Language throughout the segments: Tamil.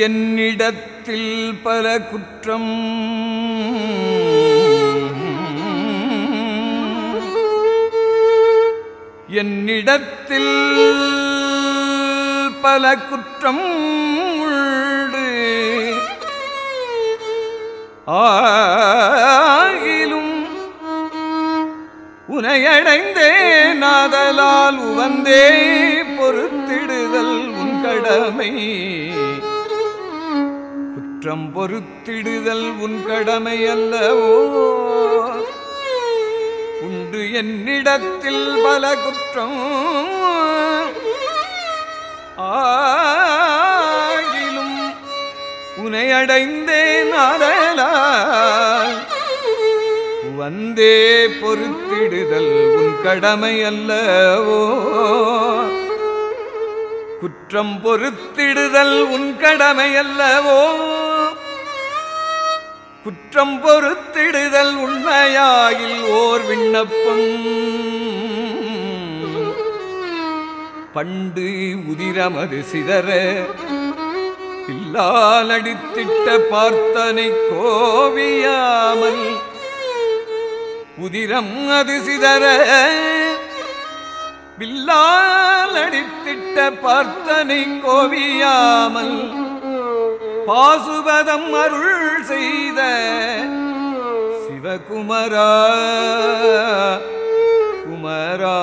என்னிடத்தில் பல குற்றம். என்னிடத்தில் பல குற்றம் உண்டு. ஆகிலும் உனையடைந்தே நாதலால் உவந்தே பொறுத்திடுதல் உன் கடமை. குற்றம் பொறுத்திடுதல் உன் கடமை அல்லவோ உண்டு என்னிடத்தில் பல குற்றம். ஆகிலும் உனை அடைந்தேன் ஆதலால் வந்தே பொறுத்திடுதல் உன் கடமை அல்லவோ குற்றம் பொறுத்திடுதல் உன் கடமை அல்லவோ குற்றம் பொறுத்திடுதல் உண்மையாயில் ஓர் விண்ணப்பம். பண்டு உதிரமது சிதற பில்லால் பார்த்தனை கோவியாமல். உதிரம் அது சிதற பில்லால் அடித்திட்ட பார்த்தனை கோவியாமல். பாசுபதம் அருள் செய்த சிவகுமரா குமரா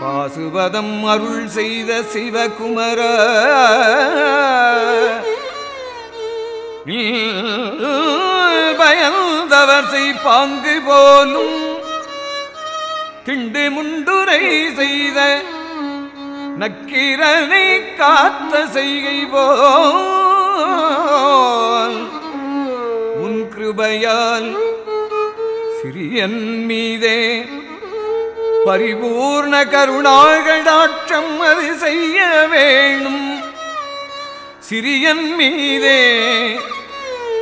பாசுபதம் அருள் செய்த சிவகுமர. பயந்தவர் செய்பாங்கு போலும் திண்டு முண்டுரை செய்த நக்கீரனை காத்த செய்கை போல் உன் கிருபையால் சிறியன் மீதே பரிபூர்ண கருணாகடாட்சம் அது செய்ய வேணும். சிறியன் மீதே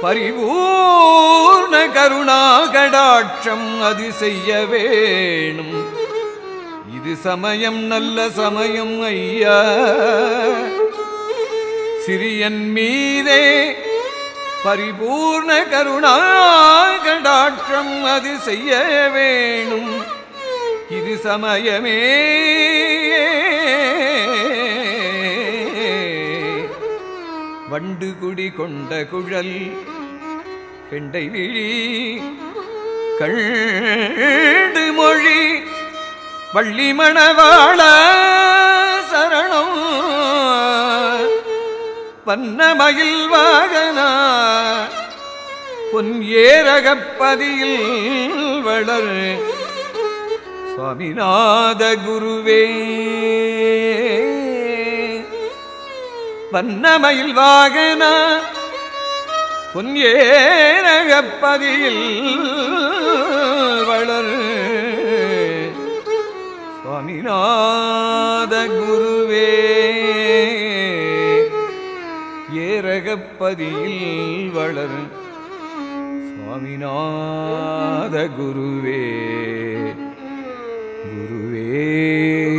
பரிபூர்ண கருணாகடாட்சம் அது செய்ய வேணும். இது சமயம் நல்ல சமயம் ஐயா. சிறியன் மீதே பரிபூர்ண கருணாகடாட்சம் அது செய்ய வேணும். இது சமயமே. வண்டு குடி கொண்ட குழல் கெண்டை விழி கண்டு மொழி வள்ளி மணவாள சரணம் பன்னமயில் வாகனா. பொன் ஏரகப்பதியில் வளர். சுவாமிநாத குருவே. வண்ணமயில் வாகனா. பொன் ஏரகப்பதியில் வளர். சுவாமிநாத குருவே. ஏரகப்பதியில் வளர் சுவாமிநாத குருவே. குருவே.